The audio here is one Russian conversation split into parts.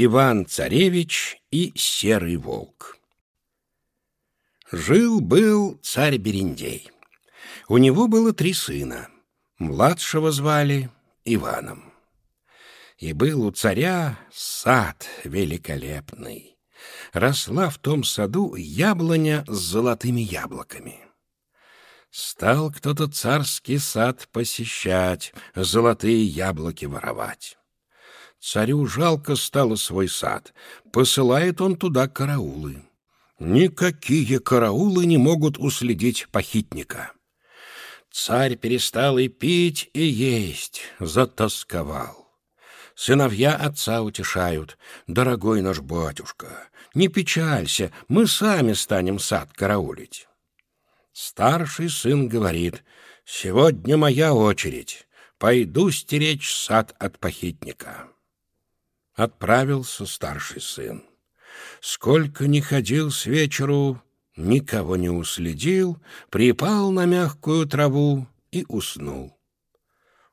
Иван-царевич и серый волк Жил-был царь Берендей. У него было три сына. Младшего звали Иваном. И был у царя сад великолепный. Росла в том саду яблоня с золотыми яблоками. Стал кто-то царский сад посещать, золотые яблоки воровать. Царю жалко стало свой сад, посылает он туда караулы. Никакие караулы не могут уследить похитника. Царь перестал и пить, и есть, затасковал. Сыновья отца утешают. «Дорогой наш батюшка, не печалься, мы сами станем сад караулить». Старший сын говорит, «Сегодня моя очередь, пойду стеречь сад от похитника». Отправился старший сын. Сколько ни ходил с вечеру, никого не уследил, припал на мягкую траву и уснул.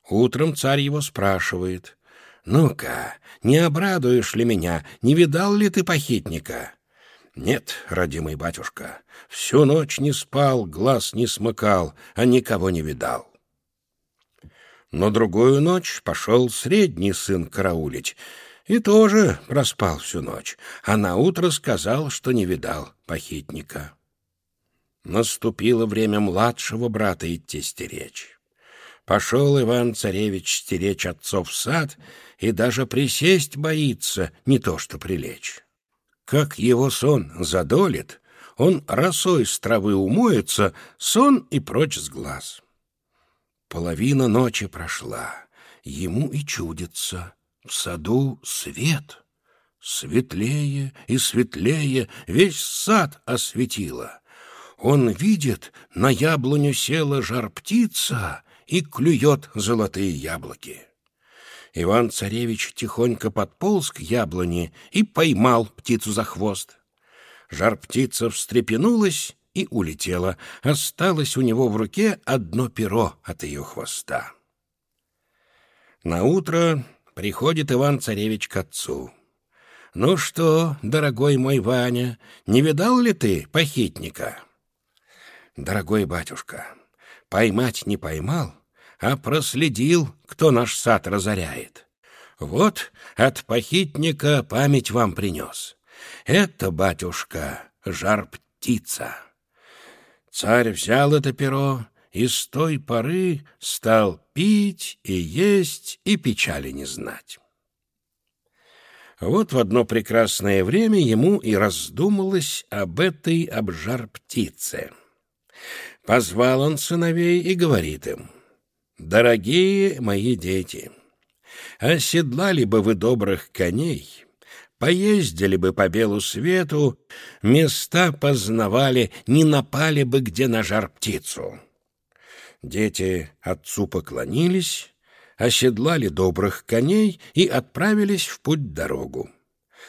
Утром царь его спрашивает, «Ну-ка, не обрадуешь ли меня, не видал ли ты похитника?» «Нет, родимый батюшка, всю ночь не спал, глаз не смыкал, а никого не видал». Но другую ночь пошел средний сын караулить, и тоже проспал всю ночь, а на утро сказал, что не видал похитника. Наступило время младшего брата идти стеречь. Пошел Иван-царевич стеречь отцов в сад и даже присесть боится, не то что прилечь. Как его сон задолит, он росой с травы умоется, сон и прочь с глаз. Половина ночи прошла, ему и чудится. В саду свет. Светлее и светлее весь сад осветило. Он видит, на яблоню села жар-птица и клюет золотые яблоки. Иван-царевич тихонько подполз к яблоне и поймал птицу за хвост. Жар-птица встрепенулась и улетела. Осталось у него в руке одно перо от ее хвоста. Наутро приходит Иван-царевич к отцу. «Ну что, дорогой мой Ваня, не видал ли ты похитника?» «Дорогой батюшка, поймать не поймал, а проследил, кто наш сад разоряет. Вот от похитника память вам принес. Это, батюшка, жар-птица». Царь взял это перо и с той поры стал пить и есть и печали не знать. Вот в одно прекрасное время ему и раздумалось об этой обжар-птице. Позвал он сыновей и говорит им, «Дорогие мои дети, оседлали бы вы добрых коней, поездили бы по белу свету, места познавали, не напали бы где на жар-птицу». Дети отцу поклонились, оседлали добрых коней и отправились в путь-дорогу.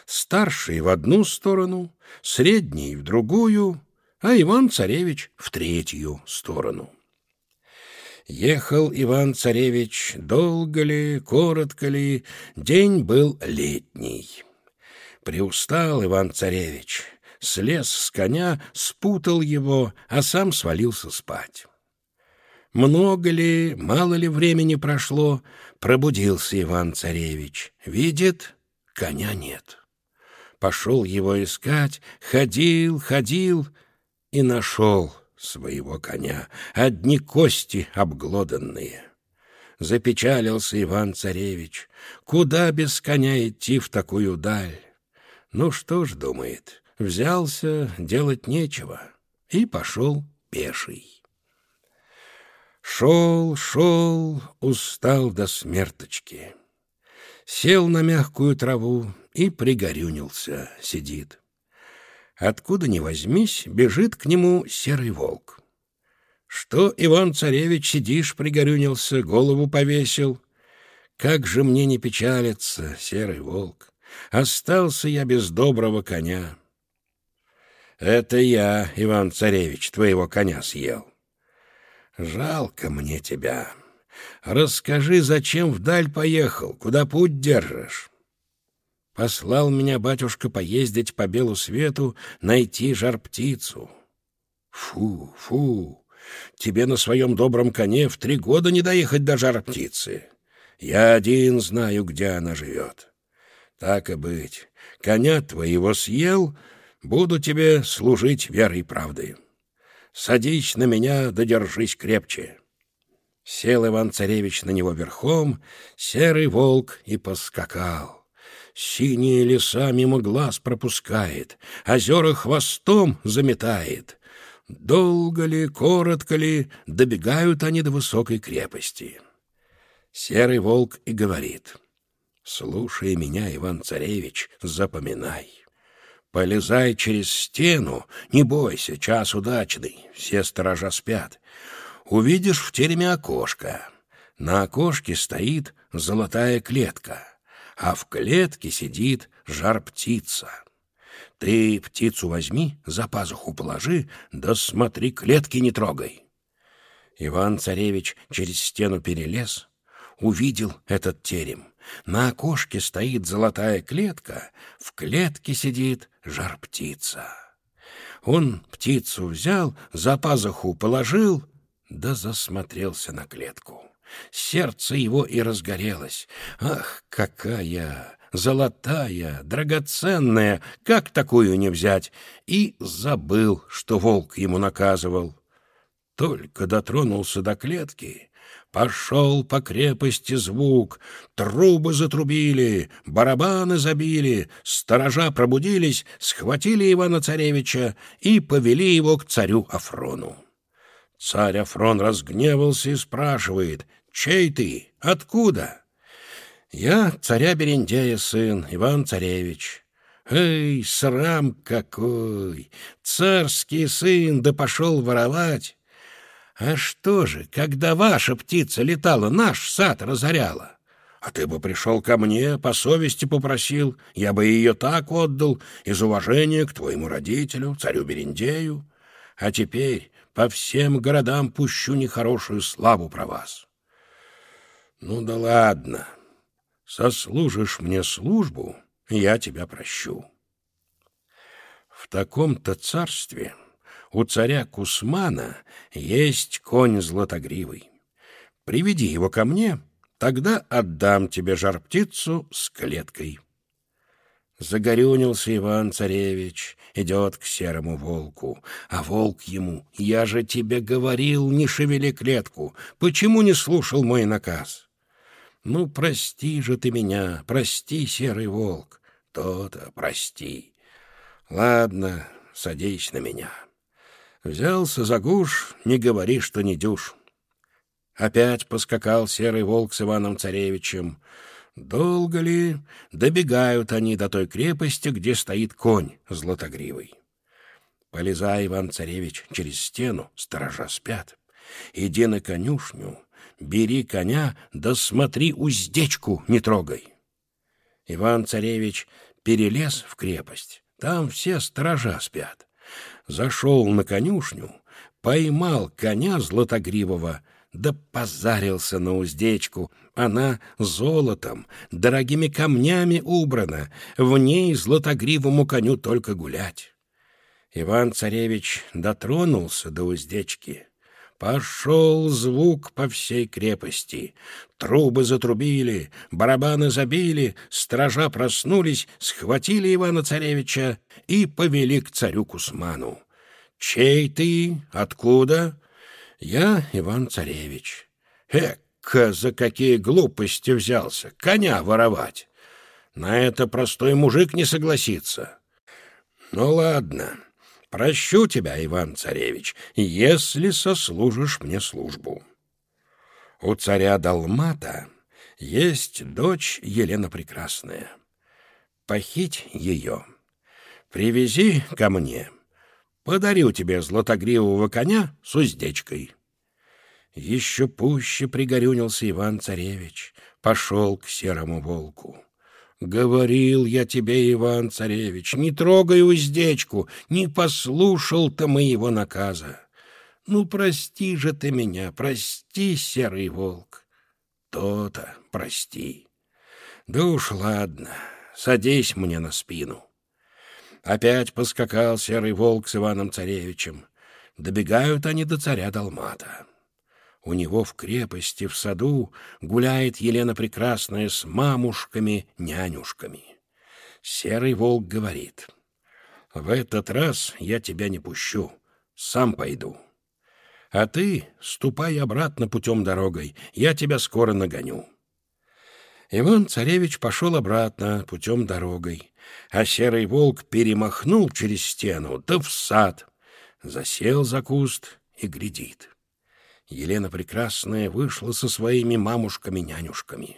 Старший в одну сторону, средний в другую, а Иван-царевич в третью сторону. Ехал Иван-царевич долго ли, коротко ли, день был летний. Приустал Иван-царевич, слез с коня, спутал его, а сам свалился спать. Много ли, мало ли времени прошло, пробудился Иван-царевич. Видит, коня нет. Пошел его искать, ходил, ходил и нашел своего коня, одни кости обглоданные. Запечалился Иван-царевич. Куда без коня идти в такую даль? Ну что ж, думает, взялся, делать нечего, и пошел пеший. Шел, шел, устал до смерточки. Сел на мягкую траву и пригорюнился, сидит. Откуда ни возьмись, бежит к нему серый волк. Что, Иван-царевич, сидишь, пригорюнился, голову повесил? Как же мне не печалиться, серый волк? Остался я без доброго коня. Это я, Иван-царевич, твоего коня съел. Жалко мне тебя. Расскажи, зачем вдаль поехал, куда путь держишь? Послал меня батюшка поездить по белу свету, найти жар-птицу. Фу, фу, тебе на своем добром коне в три года не доехать до жар-птицы. Я один знаю, где она живет. Так и быть, коня твоего съел, буду тебе служить верой и правдой. Садись на меня, додержись крепче. Сел Иван-царевич на него верхом, серый волк и поскакал. Синие леса мимо глаз пропускает, озера хвостом заметает. Долго ли, коротко ли, добегают они до высокой крепости. Серый волк и говорит, «Слушай меня, Иван-царевич, запоминай». Полезай через стену, не бойся, час удачный, все сторожа спят. Увидишь в тереме окошко. На окошке стоит золотая клетка, а в клетке сидит жар-птица. Ты птицу возьми, за пазуху положи, да смотри, клетки не трогай. Иван-царевич через стену перелез, увидел этот терем. На окошке стоит золотая клетка, в клетке сидит жар-птица. Он птицу взял, за пазуху положил, да засмотрелся на клетку. Сердце его и разгорелось. Ах, какая золотая, драгоценная, как такую не взять? И забыл, что волк ему наказывал. Только дотронулся до клетки, Пошел по крепости звук, трубы затрубили, барабаны забили, сторожа пробудились, схватили Ивана-царевича и повели его к царю Афрону. Царь Афрон разгневался и спрашивает, «Чей ты? Откуда?» «Я царя Берендея сын, Иван-царевич». «Эй, срам какой! Царский сын, да пошел воровать!» А что же, когда ваша птица летала, наш сад разоряла? А ты бы пришел ко мне, по совести попросил, я бы ее так отдал, из уважения к твоему родителю, царю Берендею. А теперь по всем городам пущу нехорошую славу про вас. Ну да ладно, сослужишь мне службу, я тебя прощу. В таком-то царстве у царя Кусмана есть конь златогривый. Приведи его ко мне, тогда отдам тебе жар-птицу с клеткой». Загорюнился Иван-царевич, идет к серому волку, а волк ему, «Я же тебе говорил, не шевели клетку, почему не слушал мой наказ?» «Ну, прости же ты меня, прости, серый волк, то-то прости. Ладно, садись на меня». Взялся за гуш, не говори, что не дюж. Опять поскакал серый волк с Иваном-царевичем. Долго ли добегают они до той крепости, где стоит конь златогривый? Полезай, Иван-царевич, через стену, сторожа спят. Иди на конюшню, бери коня, да смотри уздечку, не трогай. Иван-царевич перелез в крепость, там все сторожа спят зашел на конюшню, поймал коня златогривого, да позарился на уздечку. Она золотом, дорогими камнями убрана, в ней златогривому коню только гулять. Иван-царевич дотронулся до уздечки. Пошел звук по всей крепости. Трубы затрубили, барабаны забили, стража проснулись, схватили Ивана-царевича и повели к царю Кусману. «Чей ты? Откуда?» «Я Иван-царевич». «Эка, за какие глупости взялся! Коня воровать!» «На это простой мужик не согласится». «Ну ладно». Прощу тебя, Иван-царевич, если сослужишь мне службу. У царя Далмата есть дочь Елена Прекрасная. Похить ее, привези ко мне, подарю тебе златогривого коня с уздечкой. Еще пуще пригорюнился Иван-царевич, пошел к серому волку. Говорил я тебе, Иван-царевич, не трогай уздечку, не послушал ты моего наказа. Ну, прости же ты меня, прости, серый волк. То-то, прости. Да уж ладно, садись мне на спину. Опять поскакал серый волк с Иваном Царевичем. Добегают они до царя Далмата. У него в крепости, в саду, гуляет Елена Прекрасная с мамушками-нянюшками. Серый волк говорит, «В этот раз я тебя не пущу, сам пойду. А ты ступай обратно путем дорогой, я тебя скоро нагоню». Иван-царевич пошел обратно путем дорогой, а серый волк перемахнул через стену, да в сад, засел за куст и глядит. Елена Прекрасная вышла со своими мамушками-нянюшками.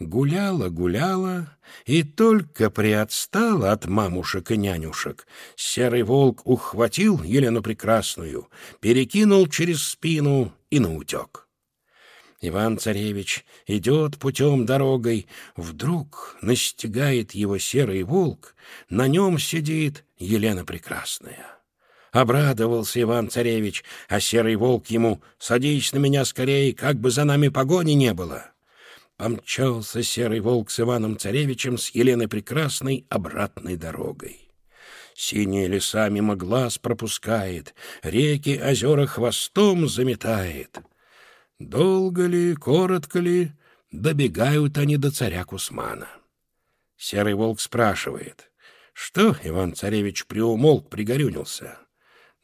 Гуляла, гуляла, и только приотстала от мамушек и нянюшек. Серый волк ухватил Елену Прекрасную, перекинул через спину и наутек. Иван-царевич идет путем дорогой, вдруг настигает его серый волк, на нем сидит Елена Прекрасная. Обрадовался Иван-царевич, а серый волк ему «Садись на меня скорее, как бы за нами погони не было». Помчался серый волк с Иваном-царевичем с Еленой Прекрасной обратной дорогой. Синие леса мимо глаз пропускает, реки, озера хвостом заметает. Долго ли, коротко ли, добегают они до царя Кусмана. Серый волк спрашивает, что Иван-царевич приумолк, пригорюнился.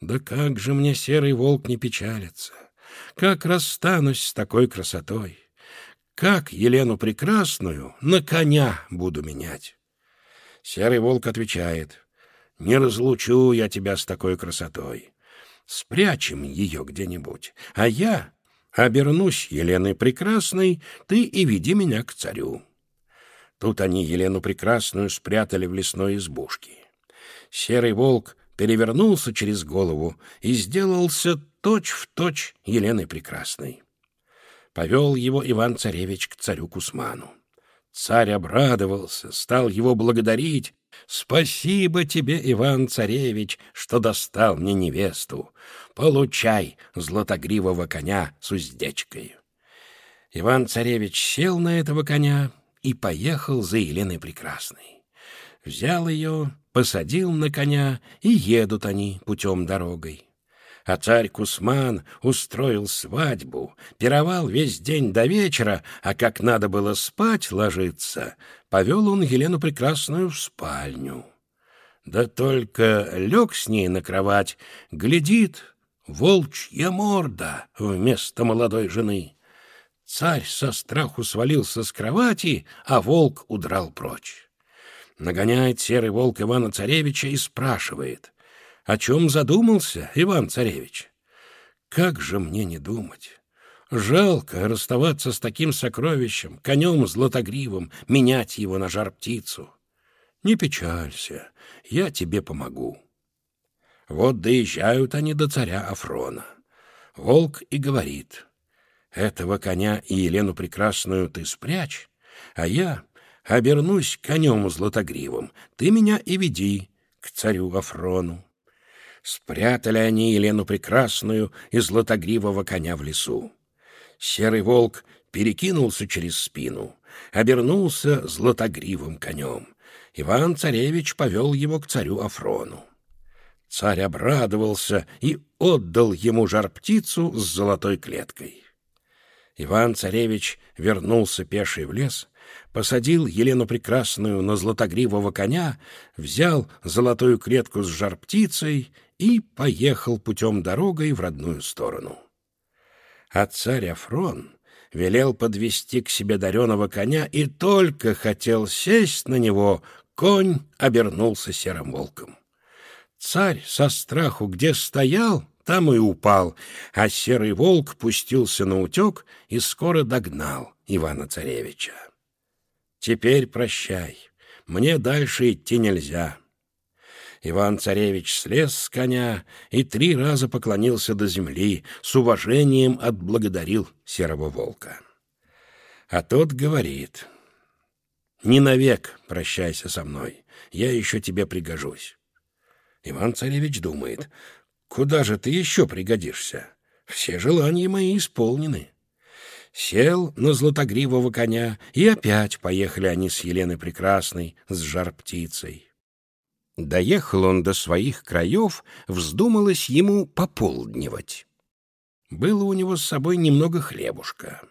Да как же мне серый волк не печалится? Как расстанусь с такой красотой? Как Елену Прекрасную на коня буду менять? Серый волк отвечает, не разлучу я тебя с такой красотой. Спрячем ее где-нибудь, а я обернусь Еленой Прекрасной, ты и веди меня к царю. Тут они Елену Прекрасную спрятали в лесной избушке. Серый волк перевернулся через голову и сделался точь-в-точь точь Еленой Прекрасной. Повел его Иван-царевич к царю Кусману. Царь обрадовался, стал его благодарить. «Спасибо тебе, Иван-царевич, что достал мне невесту. Получай златогривого коня с уздечкой». Иван-царевич сел на этого коня и поехал за Еленой Прекрасной. Взял ее, посадил на коня, и едут они путем дорогой. А царь Кусман устроил свадьбу, пировал весь день до вечера, а как надо было спать ложиться, повел он Елену Прекрасную в спальню. Да только лег с ней на кровать, глядит, волчья морда вместо молодой жены. Царь со страху свалился с кровати, а волк удрал прочь. Нагоняет серый волк Ивана Царевича и спрашивает, «О чем задумался, Иван Царевич?» «Как же мне не думать? Жалко расставаться с таким сокровищем, конем златогривым, менять его на жар-птицу. Не печалься, я тебе помогу». Вот доезжают они до царя Афрона. Волк и говорит, «Этого коня и Елену Прекрасную ты спрячь, а я обернусь конем златогривым, ты меня и веди к царю Афрону. Спрятали они Елену Прекрасную и златогривого коня в лесу. Серый волк перекинулся через спину, обернулся златогривым конем. Иван-царевич повел его к царю Афрону. Царь обрадовался и отдал ему жар-птицу с золотой клеткой. Иван-царевич вернулся пеший в лес, посадил Елену Прекрасную на златогривого коня, взял золотую клетку с жар-птицей и поехал путем дорогой в родную сторону. А царь Афрон велел подвести к себе дареного коня и только хотел сесть на него, конь обернулся серым волком. Царь со страху где стоял, там и упал, а серый волк пустился на утек и скоро догнал Ивана-царевича. Теперь прощай, мне дальше идти нельзя. Иван-царевич слез с коня и три раза поклонился до земли, с уважением отблагодарил серого волка. А тот говорит, «Не навек прощайся со мной, я еще тебе пригожусь». Иван-царевич думает, «Куда же ты еще пригодишься? Все желания мои исполнены». Сел на златогривого коня, и опять поехали они с Еленой Прекрасной, с жар-птицей. Доехал он до своих краев, вздумалось ему пополдневать. Было у него с собой немного хлебушка.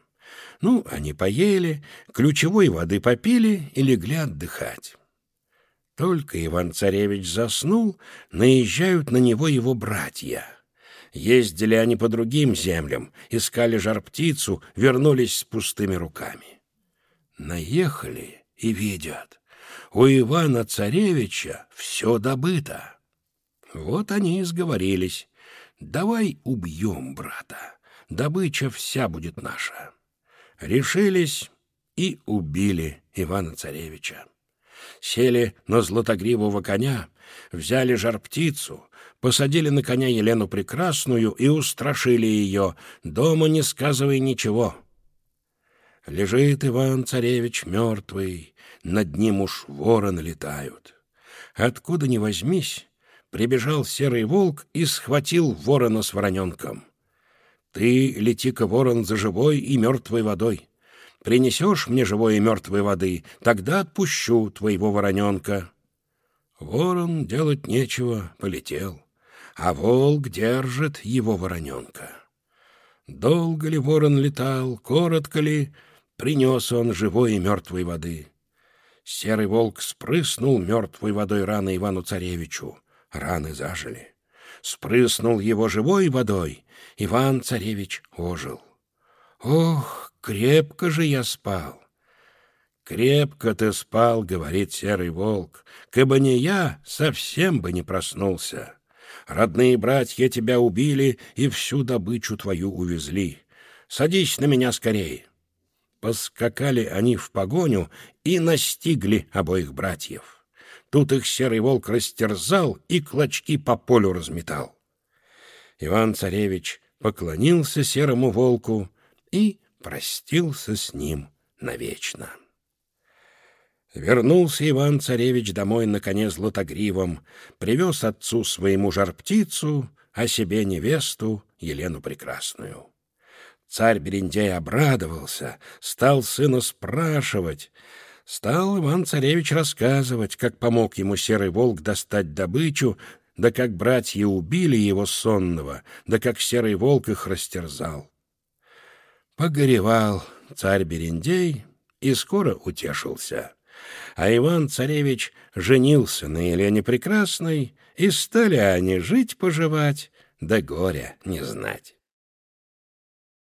Ну, они поели, ключевой воды попили и легли отдыхать. Только Иван-царевич заснул, наезжают на него его братья. Ездили они по другим землям, искали жар-птицу, вернулись с пустыми руками. Наехали и видят, у Ивана-царевича все добыто. Вот они и сговорились. Давай убьем брата, добыча вся будет наша. Решились и убили Ивана-царевича. Сели на златогривого коня, взяли жар-птицу, посадили на коня Елену Прекрасную и устрашили ее, дома не сказывай ничего. Лежит Иван-царевич мертвый, над ним уж вороны летают. Откуда ни возьмись, прибежал серый волк и схватил ворона с вороненком. Ты лети-ка, ворон, за живой и мертвой водой. Принесешь мне живой и мертвой воды, тогда отпущу твоего вороненка. Ворон делать нечего, полетел, а волк держит его вороненка. Долго ли ворон летал, коротко ли, принес он живой и мертвой воды. Серый волк спрыснул мертвой водой раны Ивану-царевичу. Раны зажили. Спрыснул его живой водой. Иван-царевич ожил. Ох, крепко же я спал. «Крепко ты спал», — говорит серый волк, — «кабы не я, совсем бы не проснулся. Родные братья тебя убили и всю добычу твою увезли. Садись на меня скорее». Поскакали они в погоню и настигли обоих братьев. Тут их серый волк растерзал и клочки по полю разметал. Иван-царевич поклонился серому волку и простился с ним навечно. Вернулся Иван-царевич домой на коне златогривом, привез отцу своему жар-птицу, а себе невесту Елену Прекрасную. Царь Берендей обрадовался, стал сына спрашивать. Стал Иван-царевич рассказывать, как помог ему серый волк достать добычу, да как братья убили его сонного, да как серый волк их растерзал. Погоревал царь Берендей и скоро утешился. А Иван-царевич женился на Елене Прекрасной, и стали они жить-поживать, да горя не знать.